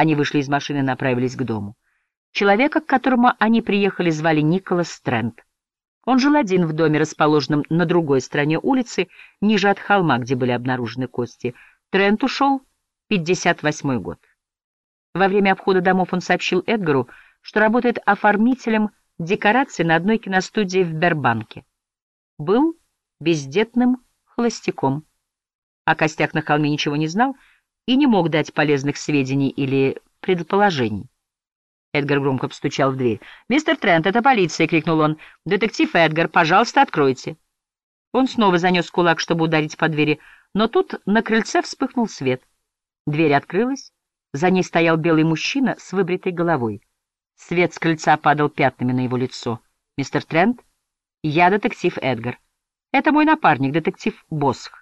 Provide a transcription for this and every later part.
Они вышли из машины и направились к дому. Человека, к которому они приехали, звали Николас Стрэнд. Он жил один в доме, расположенном на другой стороне улицы, ниже от холма, где были обнаружены кости. Трент ушел 58 год. Во время обхода домов он сообщил Эдгару, что работает оформителем декораций на одной киностудии в Бербанке. Был бездетным холостяком. О костях на холме ничего не знал и не мог дать полезных сведений или предположений. Эдгар громко постучал в дверь. «Мистер Трент, это полиция!» — крикнул он. «Детектив Эдгар, пожалуйста, откройте!» Он снова занес кулак, чтобы ударить по двери, но тут на крыльце вспыхнул свет. Дверь открылась, за ней стоял белый мужчина с выбритой головой. Свет с крыльца падал пятнами на его лицо. «Мистер Трент, я детектив Эдгар. Это мой напарник, детектив Босх.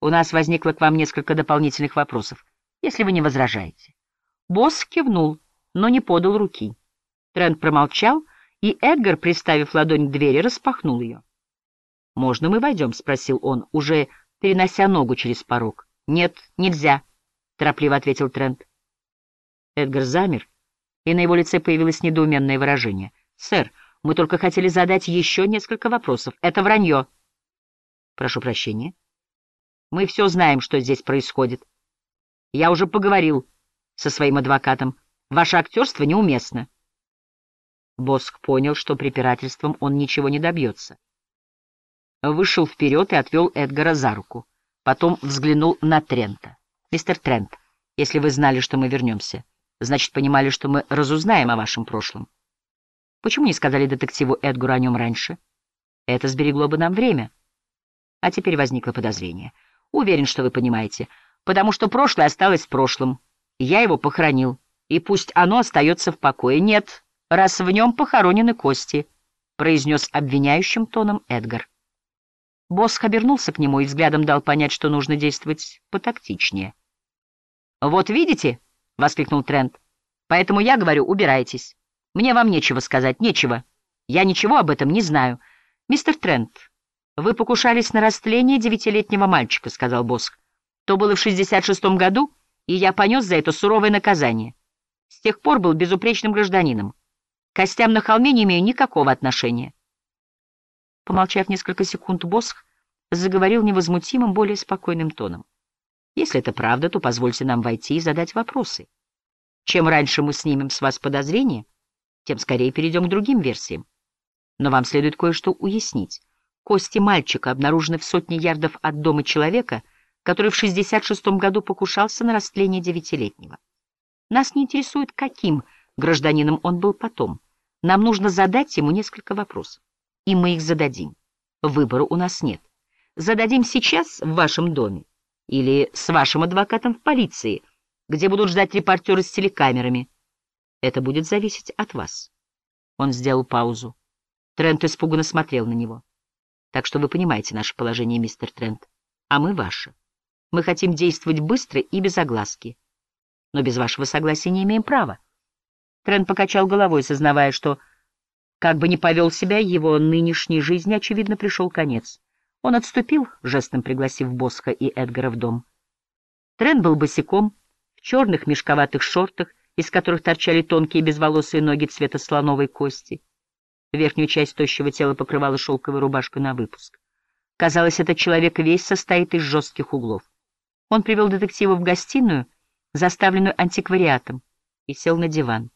У нас возникло к вам несколько дополнительных вопросов, если вы не возражаете». Босх кивнул но не подал руки. Трент промолчал, и Эдгар, приставив ладонь к двери, распахнул ее. «Можно мы войдем?» — спросил он, уже перенося ногу через порог. «Нет, нельзя», — торопливо ответил Трент. Эдгар замер, и на его лице появилось недоуменное выражение. «Сэр, мы только хотели задать еще несколько вопросов. Это вранье». «Прошу прощения. Мы все знаем, что здесь происходит. Я уже поговорил со своим адвокатом. Ваше актерство неуместно. Боск понял, что препирательством он ничего не добьется. Вышел вперед и отвел Эдгара за руку. Потом взглянул на Трента. «Мистер Трент, если вы знали, что мы вернемся, значит, понимали, что мы разузнаем о вашем прошлом. Почему не сказали детективу Эдгару о нем раньше? Это сберегло бы нам время. А теперь возникло подозрение. Уверен, что вы понимаете, потому что прошлое осталось в прошлом. Я его похоронил и пусть оно остается в покое. Нет, раз в нем похоронены кости, — произнес обвиняющим тоном Эдгар. Босс обернулся к нему и взглядом дал понять, что нужно действовать потактичнее. «Вот видите?» — воскликнул Трент. «Поэтому я говорю, убирайтесь. Мне вам нечего сказать, нечего. Я ничего об этом не знаю. Мистер Трент, вы покушались на растление девятилетнего мальчика», — сказал Босс. «То было в 66-м году, и я понес за это суровое наказание. С тех пор был безупречным гражданином. К костям на холме не имею никакого отношения. Помолчав несколько секунд, Босх заговорил невозмутимым, более спокойным тоном. Если это правда, то позвольте нам войти и задать вопросы. Чем раньше мы снимем с вас подозрения, тем скорее перейдем к другим версиям. Но вам следует кое-что уяснить. Кости мальчика обнаружены в сотне ярдов от дома человека, который в 66-м году покушался на растление девятилетнего. Нас не интересует, каким гражданином он был потом. Нам нужно задать ему несколько вопросов. И мы их зададим. Выбора у нас нет. Зададим сейчас в вашем доме или с вашим адвокатом в полиции, где будут ждать репортеры с телекамерами. Это будет зависеть от вас. Он сделал паузу. Трент испуганно смотрел на него. Так что вы понимаете наше положение, мистер Трент, а мы ваше. Мы хотим действовать быстро и без огласки но без вашего согласия не имеем права. Трен покачал головой, сознавая, что, как бы ни повел себя, его нынешней жизни, очевидно, пришел конец. Он отступил, жестом пригласив Босха и Эдгара в дом. Трен был босиком, в черных мешковатых шортах, из которых торчали тонкие безволосые ноги цвета слоновой кости. Верхнюю часть тощего тела покрывала шелковая рубашка на выпуск. Казалось, этот человек весь состоит из жестких углов. Он привел детектива в гостиную — заставленную антиквариатом, и сел на диван.